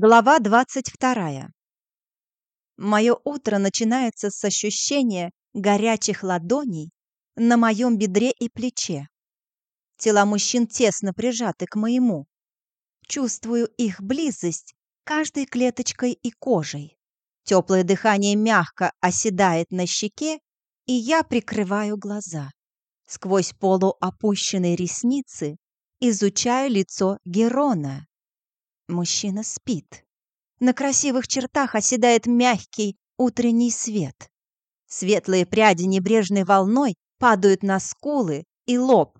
Глава 22. Мое утро начинается с ощущения горячих ладоней на моем бедре и плече. Тела мужчин тесно прижаты к моему. Чувствую их близость каждой клеточкой и кожей. Теплое дыхание мягко оседает на щеке, и я прикрываю глаза. Сквозь полуопущенные ресницы изучаю лицо Герона. Мужчина спит. На красивых чертах оседает мягкий утренний свет. Светлые пряди небрежной волной падают на скулы и лоб.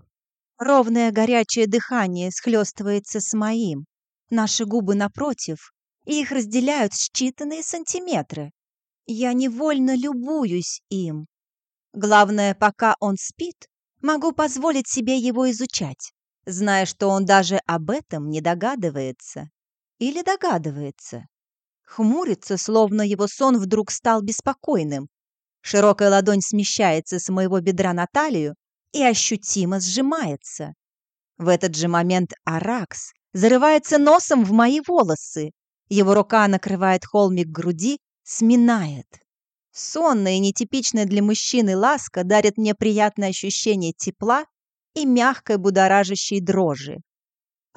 Ровное горячее дыхание схлестывается с моим. Наши губы напротив, и их разделяют считанные сантиметры. Я невольно любуюсь им. Главное, пока он спит, могу позволить себе его изучать, зная, что он даже об этом не догадывается. Или догадывается. Хмурится, словно его сон вдруг стал беспокойным. Широкая ладонь смещается с моего бедра на талию и ощутимо сжимается. В этот же момент Аракс зарывается носом в мои волосы. Его рука накрывает холмик груди, сминает. Сонная и нетипичная для мужчины ласка дарит мне приятное ощущение тепла и мягкой будоражащей дрожи.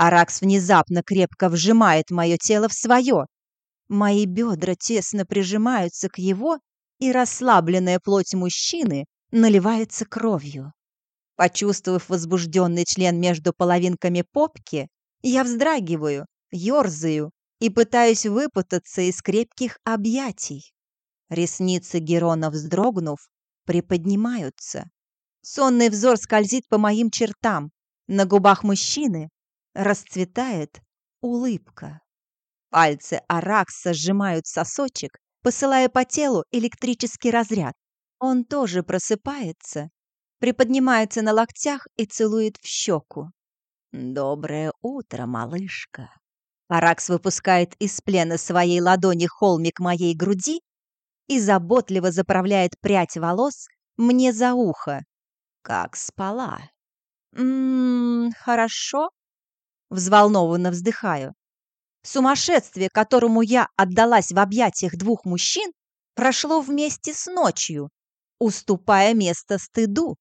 Аракс внезапно крепко вжимает мое тело в свое. Мои бедра тесно прижимаются к его, и расслабленная плоть мужчины наливается кровью. Почувствовав возбужденный член между половинками попки, я вздрагиваю, ерзаю и пытаюсь выпутаться из крепких объятий. Ресницы Герона, вздрогнув, приподнимаются. Сонный взор скользит по моим чертам. На губах мужчины расцветает улыбка. Пальцы Аракса сжимают сосочек, посылая по телу электрический разряд. Он тоже просыпается, приподнимается на локтях и целует в щеку. «Доброе утро, малышка!» Аракс выпускает из плена своей ладони холмик моей груди и заботливо заправляет прядь волос мне за ухо. «Как спала?» «Ммм, хорошо», Взволнованно вздыхаю. Сумасшествие, которому я отдалась в объятиях двух мужчин, прошло вместе с ночью, уступая место стыду.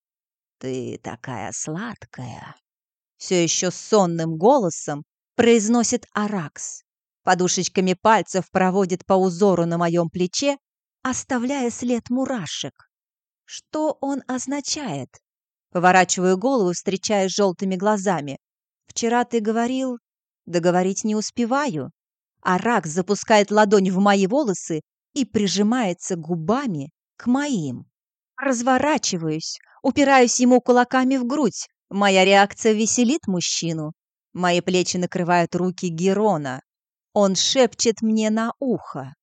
«Ты такая сладкая!» Все еще сонным голосом произносит Аракс. Подушечками пальцев проводит по узору на моем плече, оставляя след мурашек. Что он означает? Поворачиваю голову, встречаясь желтыми глазами. Вчера ты говорил... Договорить не успеваю. А рак запускает ладонь в мои волосы и прижимается губами к моим. Разворачиваюсь, упираюсь ему кулаками в грудь. Моя реакция веселит мужчину. Мои плечи накрывают руки Герона. Он шепчет мне на ухо.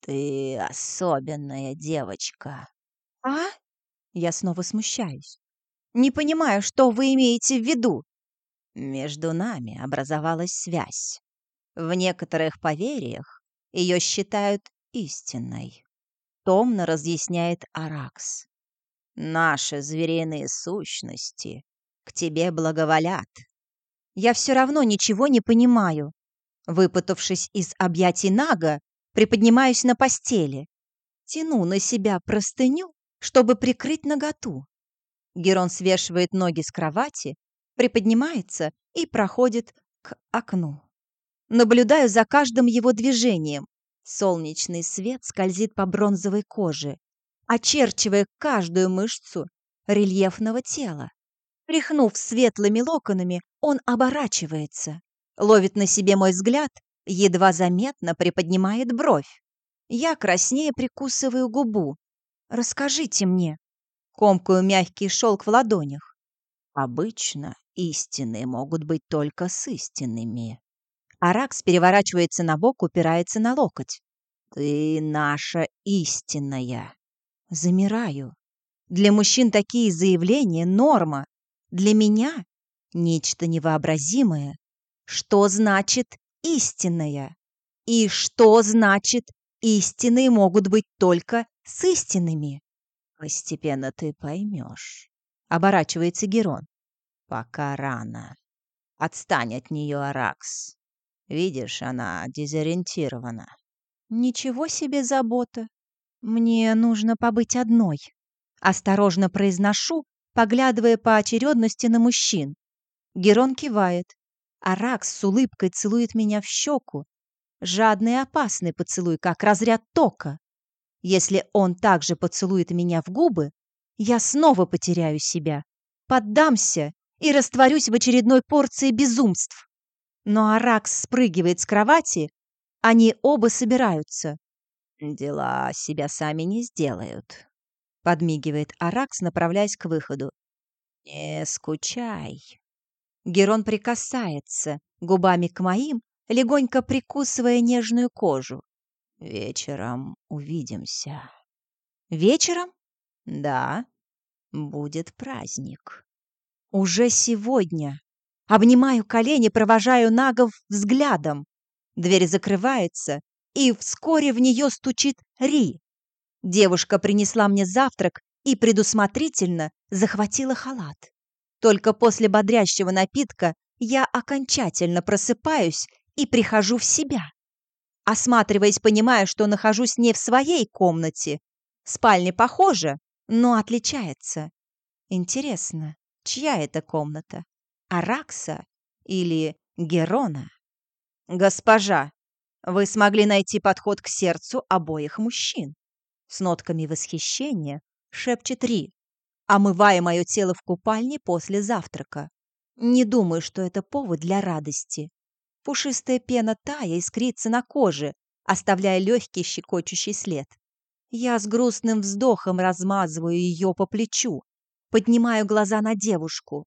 «Ты особенная девочка». «А?» Я снова смущаюсь. «Не понимаю, что вы имеете в виду. Между нами образовалась связь. В некоторых поверьях ее считают истинной. Томно разъясняет Аракс. Наши звериные сущности к тебе благоволят. Я все равно ничего не понимаю. Выпутавшись из объятий Нага, приподнимаюсь на постели. Тяну на себя простыню, чтобы прикрыть наготу. Герон свешивает ноги с кровати приподнимается и проходит к окну. Наблюдаю за каждым его движением. Солнечный свет скользит по бронзовой коже, очерчивая каждую мышцу рельефного тела. Прихнув светлыми локонами, он оборачивается, ловит на себе мой взгляд, едва заметно приподнимает бровь. Я краснее прикусываю губу. «Расскажите мне». Комкую мягкий шелк в ладонях. Обычно истины могут быть только с истинными. Аракс переворачивается на бок, упирается на локоть. «Ты наша истинная». Замираю. Для мужчин такие заявления — норма. Для меня — нечто невообразимое. Что значит истинная? И что значит истины могут быть только с истинными? Постепенно ты поймешь. Оборачивается Герон. Пока рано. Отстань от нее, Аракс. Видишь, она дезориентирована. Ничего себе забота. Мне нужно побыть одной. Осторожно произношу, поглядывая по очередности на мужчин. Герон кивает. Аракс с улыбкой целует меня в щеку. Жадный и опасный поцелуй, как разряд тока. Если он также поцелует меня в губы, я снова потеряю себя, поддамся и растворюсь в очередной порции безумств. Но Аракс спрыгивает с кровати, они оба собираются. «Дела себя сами не сделают», — подмигивает Аракс, направляясь к выходу. «Не скучай». Герон прикасается губами к моим, легонько прикусывая нежную кожу. «Вечером увидимся». «Вечером?» «Да, будет праздник». «Уже сегодня». Обнимаю колени, провожаю нагов взглядом. Дверь закрывается, и вскоре в нее стучит Ри. Девушка принесла мне завтрак и предусмотрительно захватила халат. Только после бодрящего напитка я окончательно просыпаюсь и прихожу в себя. Осматриваясь, понимаю, что нахожусь не в своей комнате. Спальня похожа, но отличается. Интересно, чья это комната? Аракса или Герона? Госпожа, вы смогли найти подход к сердцу обоих мужчин. С нотками восхищения шепчет Ри, омывая мое тело в купальне после завтрака. Не думаю, что это повод для радости. Пушистая пена тая искрится на коже, оставляя легкий щекочущий след. Я с грустным вздохом размазываю ее по плечу, поднимаю глаза на девушку.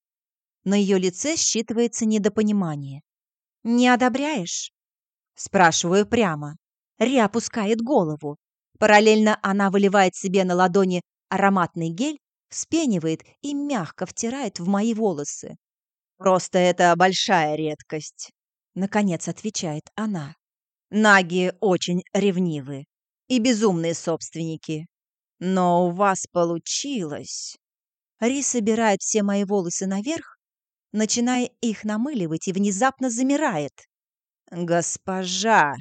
На ее лице считывается недопонимание. «Не одобряешь?» Спрашиваю прямо. Ри опускает голову. Параллельно она выливает себе на ладони ароматный гель, вспенивает и мягко втирает в мои волосы. «Просто это большая редкость», — наконец отвечает она. «Наги очень ревнивы и безумные собственники. Но у вас получилось». Ри собирает все мои волосы наверх, начиная их намыливать, и внезапно замирает. «Госпожа!»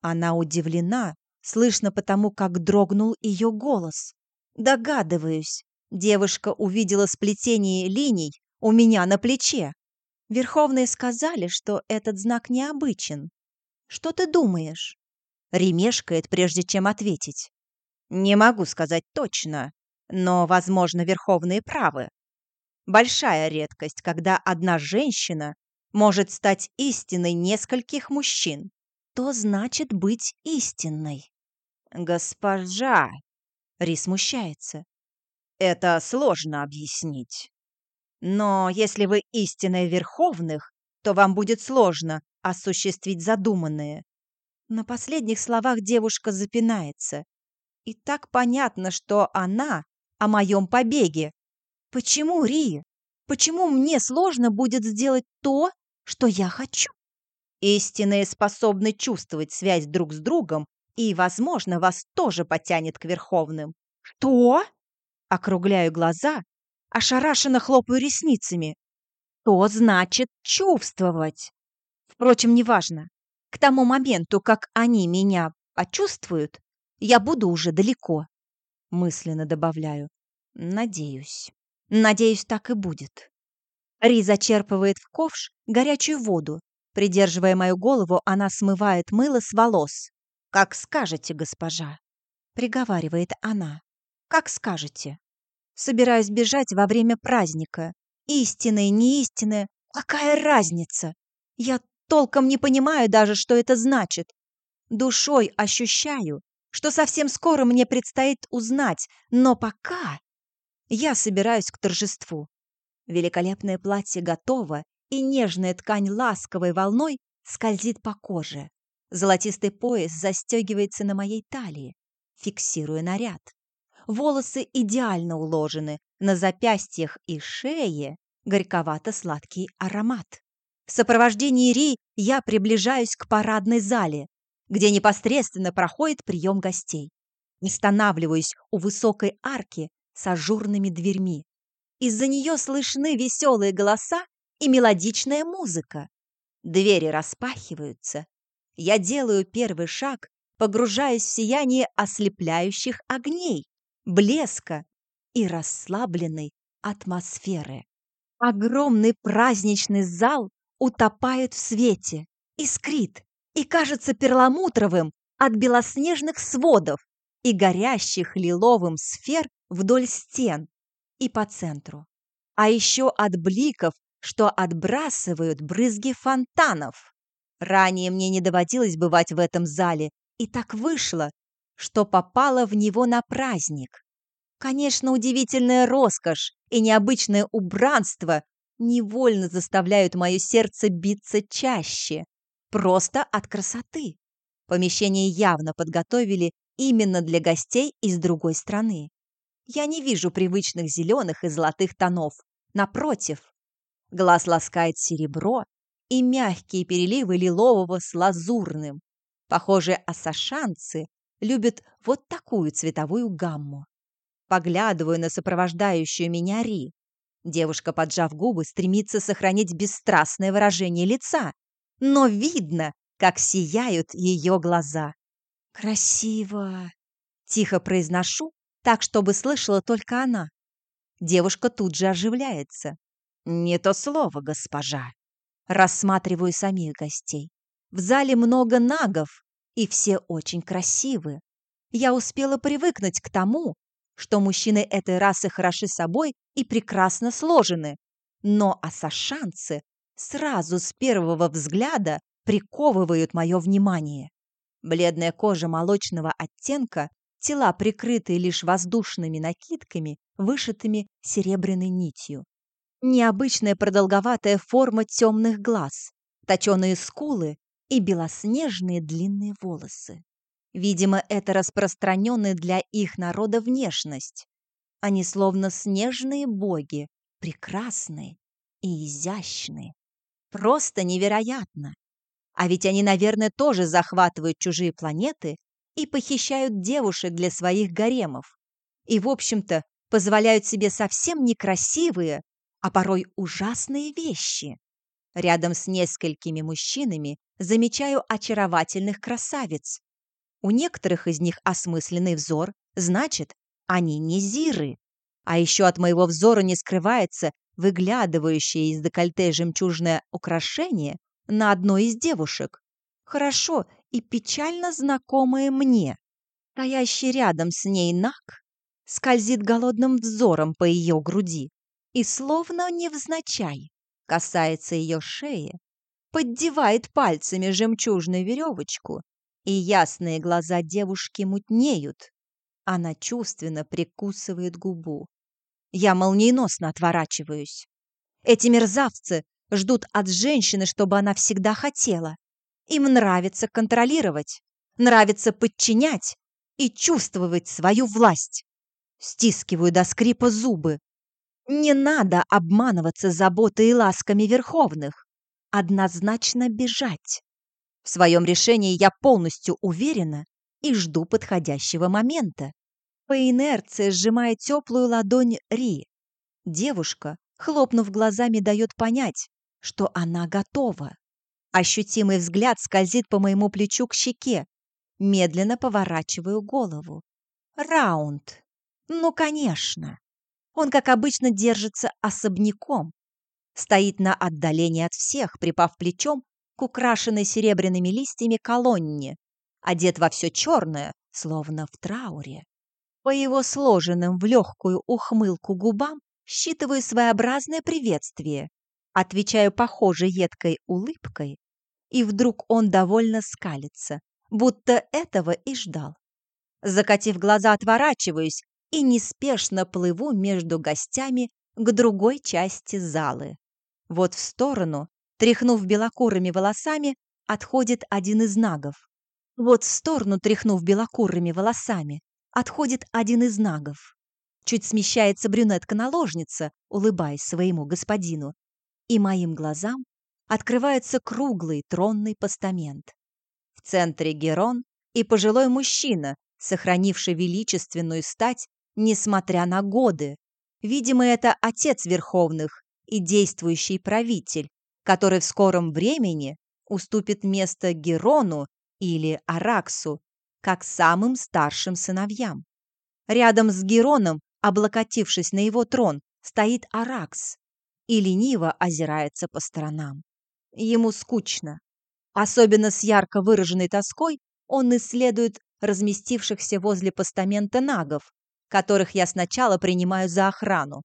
Она удивлена, слышно потому, как дрогнул ее голос. Догадываюсь, девушка увидела сплетение линий у меня на плече. Верховные сказали, что этот знак необычен. Что ты думаешь? Ремешкает, прежде чем ответить. Не могу сказать точно, но, возможно, Верховные правы. Большая редкость, когда одна женщина может стать истиной нескольких мужчин. То значит быть истинной. Госпожа, Ри смущается. Это сложно объяснить. Но если вы истинная Верховных, то вам будет сложно осуществить задуманное. На последних словах девушка запинается. И так понятно, что она о моем побеге. Почему, Ри? Почему мне сложно будет сделать то, что я хочу. Истинные способны чувствовать связь друг с другом и, возможно, вас тоже потянет к Верховным. Что? Округляю глаза, ошарашенно хлопаю ресницами. То значит чувствовать. Впрочем, неважно. К тому моменту, как они меня почувствуют, я буду уже далеко. Мысленно добавляю. Надеюсь. Надеюсь, так и будет. Ри зачерпывает в ковш горячую воду. Придерживая мою голову, она смывает мыло с волос. «Как скажете, госпожа», — приговаривает она. «Как скажете». Собираюсь бежать во время праздника. Истинное, неистинное. Какая разница? Я толком не понимаю даже, что это значит. Душой ощущаю, что совсем скоро мне предстоит узнать, но пока я собираюсь к торжеству. Великолепное платье готово, и нежная ткань ласковой волной скользит по коже. Золотистый пояс застегивается на моей талии, фиксируя наряд. Волосы идеально уложены, на запястьях и шее горьковато-сладкий аромат. В сопровождении Ри я приближаюсь к парадной зале, где непосредственно проходит прием гостей. Останавливаюсь у высокой арки с ажурными дверьми. Из-за нее слышны веселые голоса и мелодичная музыка. Двери распахиваются. Я делаю первый шаг, погружаясь в сияние ослепляющих огней, блеска и расслабленной атмосферы. Огромный праздничный зал утопает в свете, искрит и кажется перламутровым от белоснежных сводов и горящих лиловым сфер вдоль стен и по центру. А еще от бликов, что отбрасывают брызги фонтанов. Ранее мне не доводилось бывать в этом зале, и так вышло, что попала в него на праздник. Конечно, удивительная роскошь и необычное убранство невольно заставляют мое сердце биться чаще. Просто от красоты. Помещение явно подготовили именно для гостей из другой страны. Я не вижу привычных зеленых и золотых тонов. Напротив, глаз ласкает серебро и мягкие переливы лилового с лазурным. Похоже, ассашанцы любят вот такую цветовую гамму. Поглядываю на сопровождающую меня Ри. Девушка, поджав губы, стремится сохранить бесстрастное выражение лица, но видно, как сияют ее глаза. «Красиво!» — тихо произношу, так, чтобы слышала только она. Девушка тут же оживляется. «Не то слово, госпожа!» Рассматриваю самих гостей. В зале много нагов, и все очень красивы. Я успела привыкнуть к тому, что мужчины этой расы хороши собой и прекрасно сложены. Но асашанцы сразу с первого взгляда приковывают мое внимание. Бледная кожа молочного оттенка, тела, прикрытые лишь воздушными накидками, вышитыми серебряной нитью. Необычная продолговатая форма темных глаз, точеные скулы и белоснежные длинные волосы. Видимо, это распространенная для их народа внешность. Они словно снежные боги, прекрасные и изящные. Просто невероятно. А ведь они, наверное, тоже захватывают чужие планеты и похищают девушек для своих гаремов. И, в общем-то, позволяют себе совсем некрасивые, а порой ужасные вещи. Рядом с несколькими мужчинами замечаю очаровательных красавиц. У некоторых из них осмысленный взор, значит, они не зиры. А еще от моего взора не скрывается выглядывающее из декольте жемчужное украшение на одной из девушек. Хорошо и печально знакомое мне. Стоящий рядом с ней Нак скользит голодным взором по ее груди и, словно невзначай, касается ее шеи, поддевает пальцами жемчужную веревочку, и ясные глаза девушки мутнеют. Она чувственно прикусывает губу. Я молниеносно отворачиваюсь. Эти мерзавцы ждут от женщины, чтобы она всегда хотела. Им нравится контролировать, нравится подчинять и чувствовать свою власть. Стискиваю до скрипа зубы. Не надо обманываться заботой и ласками верховных. Однозначно бежать. В своем решении я полностью уверена и жду подходящего момента по инерции сжимая теплую ладонь Ри. Девушка, хлопнув глазами, дает понять, что она готова. Ощутимый взгляд скользит по моему плечу к щеке. Медленно поворачиваю голову. Раунд. Ну, конечно. Он, как обычно, держится особняком. Стоит на отдалении от всех, припав плечом к украшенной серебряными листьями колонне. Одет во все черное, словно в трауре. По его сложенным в легкую ухмылку губам считываю своеобразное приветствие, отвечаю похожей едкой улыбкой, и вдруг он довольно скалится, будто этого и ждал. Закатив глаза, отворачиваюсь и неспешно плыву между гостями к другой части залы. Вот в сторону, тряхнув белокурыми волосами, отходит один из нагов. Вот в сторону, тряхнув белокурыми волосами, отходит один из нагов. Чуть смещается брюнетка-наложница, улыбаясь своему господину, и моим глазам открывается круглый тронный постамент. В центре Герон и пожилой мужчина, сохранивший величественную стать, несмотря на годы. Видимо, это отец Верховных и действующий правитель, который в скором времени уступит место Герону или Араксу, как самым старшим сыновьям. Рядом с Героном, облокотившись на его трон, стоит Аракс и лениво озирается по сторонам. Ему скучно. Особенно с ярко выраженной тоской он исследует разместившихся возле постамента нагов, которых я сначала принимаю за охрану.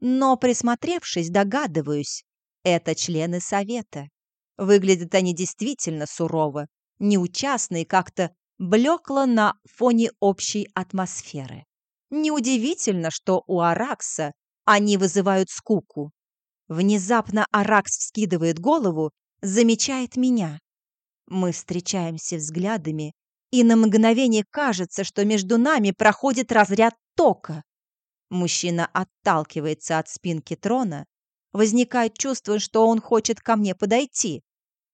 Но, присмотревшись, догадываюсь, это члены совета. Выглядят они действительно сурово, неучастные, как-то блекло на фоне общей атмосферы. Неудивительно, что у Аракса они вызывают скуку. Внезапно Аракс вскидывает голову, замечает меня. Мы встречаемся взглядами, и на мгновение кажется, что между нами проходит разряд тока. Мужчина отталкивается от спинки трона, возникает чувство, что он хочет ко мне подойти.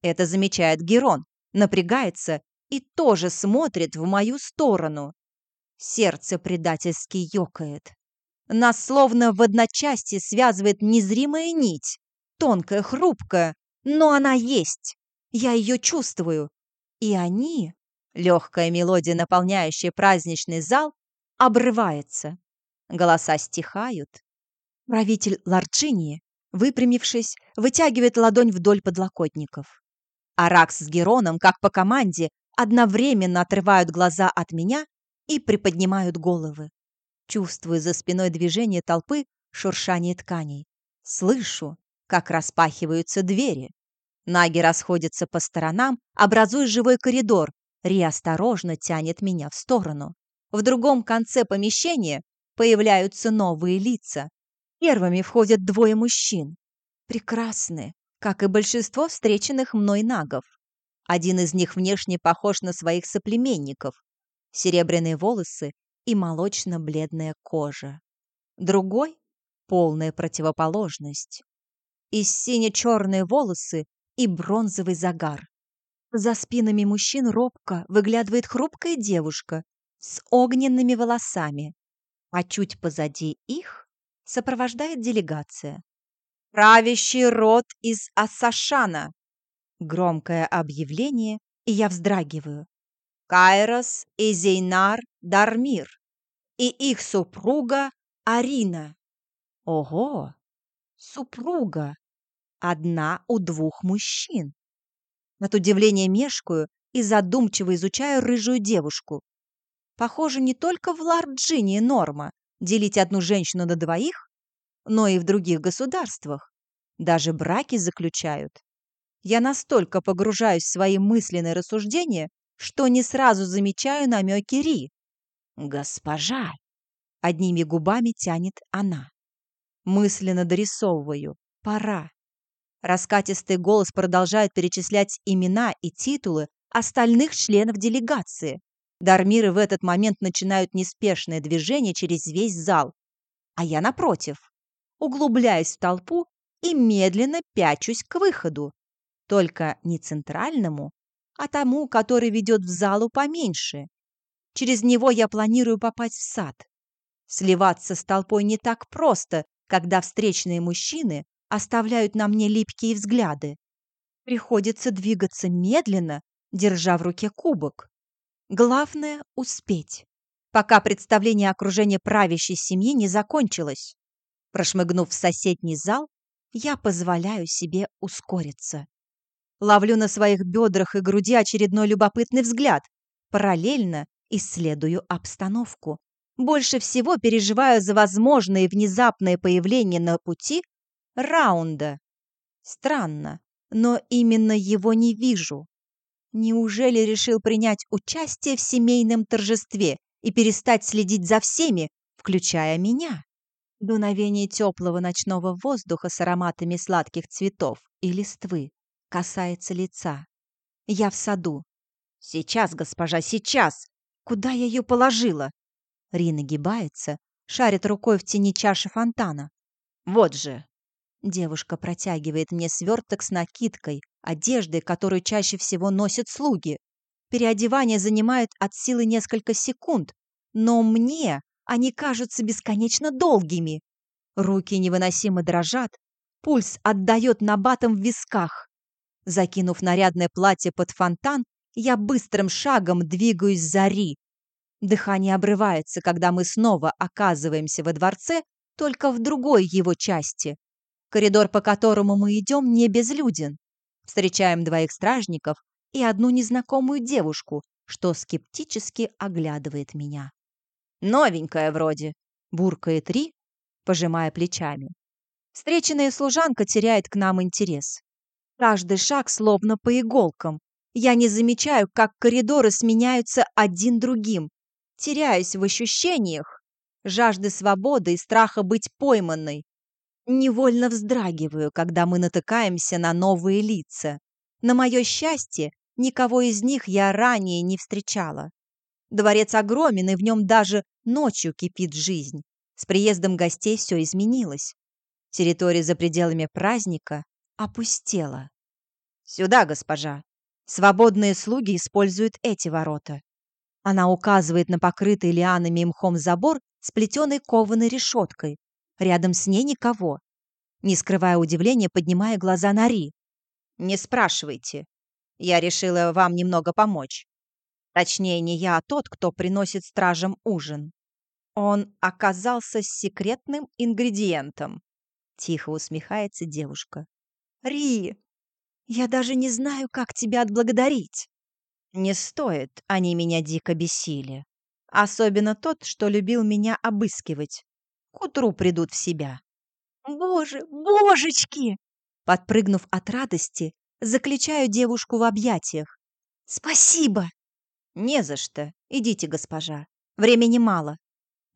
Это замечает Герон, напрягается и тоже смотрит в мою сторону. Сердце предательски ёкает. Нас словно в одночасье связывает незримая нить, тонкая, хрупкая, но она есть. Я ее чувствую. И они, легкая мелодия, наполняющая праздничный зал, обрывается. Голоса стихают. Правитель Ларчини, выпрямившись, вытягивает ладонь вдоль подлокотников. Аракс с Героном, как по команде, одновременно отрывают глаза от меня и приподнимают головы. Чувствую за спиной движение толпы, шуршание тканей. Слышу, как распахиваются двери. Наги расходятся по сторонам, образуя живой коридор. Ри осторожно тянет меня в сторону. В другом конце помещения появляются новые лица. Первыми входят двое мужчин. Прекрасны, как и большинство встреченных мной нагов. Один из них внешне похож на своих соплеменников. Серебряные волосы и молочно-бледная кожа. Другой — полная противоположность. И сине-черные волосы и бронзовый загар. За спинами мужчин робко выглядывает хрупкая девушка с огненными волосами, а чуть позади их сопровождает делегация. «Правящий род из Ассашана!» Громкое объявление, и я вздрагиваю. Кайрос и Зейнар Дармир и их супруга Арина. Ого! Супруга! Одна у двух мужчин. От удивления мешкаю и задумчиво изучаю рыжую девушку. Похоже, не только в Ларджине норма делить одну женщину на двоих, но и в других государствах. Даже браки заключают. Я настолько погружаюсь в свои мысленные рассуждения, что не сразу замечаю намеки Ри. «Госпожа!» — одними губами тянет она. Мысленно дорисовываю. «Пора!» Раскатистый голос продолжает перечислять имена и титулы остальных членов делегации. Дармиры в этот момент начинают неспешное движение через весь зал. А я, напротив, углубляюсь в толпу и медленно пячусь к выходу. Только не центральному, а тому, который ведет в залу поменьше. Через него я планирую попасть в сад. Сливаться с толпой не так просто, когда встречные мужчины оставляют на мне липкие взгляды. Приходится двигаться медленно, держа в руке кубок. Главное — успеть, пока представление окружения правящей семьи не закончилось. Прошмыгнув в соседний зал, я позволяю себе ускориться. Ловлю на своих бедрах и груди очередной любопытный взгляд. Параллельно исследую обстановку. Больше всего переживаю за возможное внезапное появление на пути раунда. Странно, но именно его не вижу. Неужели решил принять участие в семейном торжестве и перестать следить за всеми, включая меня? Дуновение теплого ночного воздуха с ароматами сладких цветов и листвы касается лица. Я в саду. Сейчас, госпожа, сейчас. Куда я ее положила? Рина гибается, шарит рукой в тени чаши фонтана. Вот же. Девушка протягивает мне сверток с накидкой, одеждой, которую чаще всего носят слуги. Переодевание занимает от силы несколько секунд, но мне они кажутся бесконечно долгими. Руки невыносимо дрожат, Пульс отдает набатом в висках. Закинув нарядное платье под фонтан, я быстрым шагом двигаюсь за Ри. Дыхание обрывается, когда мы снова оказываемся во дворце, только в другой его части. Коридор, по которому мы идем, не безлюден. Встречаем двоих стражников и одну незнакомую девушку, что скептически оглядывает меня. «Новенькая вроде», — буркает Ри, пожимая плечами. Встреченная служанка теряет к нам интерес. Каждый шаг словно по иголкам. Я не замечаю, как коридоры сменяются один другим. Теряюсь в ощущениях, жажды свободы и страха быть пойманной. Невольно вздрагиваю, когда мы натыкаемся на новые лица. На мое счастье, никого из них я ранее не встречала. Дворец огромен, и в нем даже ночью кипит жизнь. С приездом гостей все изменилось. Территория за пределами праздника опустела. «Сюда, госпожа. Свободные слуги используют эти ворота». Она указывает на покрытый лианами и мхом забор с плетеной кованой решеткой. Рядом с ней никого. Не скрывая удивления, поднимая глаза на Ри. «Не спрашивайте. Я решила вам немного помочь. Точнее, не я, а тот, кто приносит стражам ужин. Он оказался секретным ингредиентом. Тихо усмехается девушка. «Ри, я даже не знаю, как тебя отблагодарить». «Не стоит, они меня дико бесили. Особенно тот, что любил меня обыскивать. К утру придут в себя». «Боже, божечки!» Подпрыгнув от радости, заключаю девушку в объятиях. «Спасибо!» «Не за что. Идите, госпожа. Времени мало».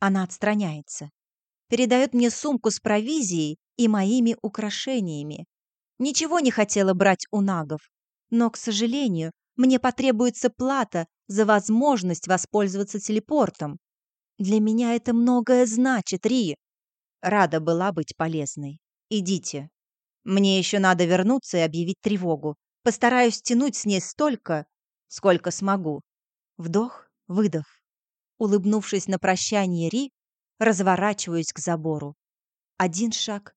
Она отстраняется. Передает мне сумку с провизией и моими украшениями. Ничего не хотела брать у нагов, но, к сожалению, мне потребуется плата за возможность воспользоваться телепортом. Для меня это многое значит, Ри. Рада была быть полезной. Идите. Мне еще надо вернуться и объявить тревогу. Постараюсь тянуть с ней столько, сколько смогу. Вдох, выдох. Улыбнувшись на прощание Ри, разворачиваюсь к забору. Один шаг,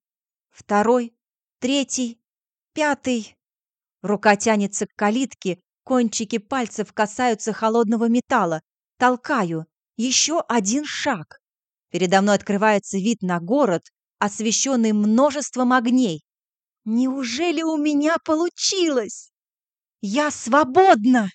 второй, третий, пятый. Рука тянется к калитке, кончики пальцев касаются холодного металла. Толкаю. Еще один шаг. Передо мной открывается вид на город, освещенный множеством огней. Неужели у меня получилось? Я свободна!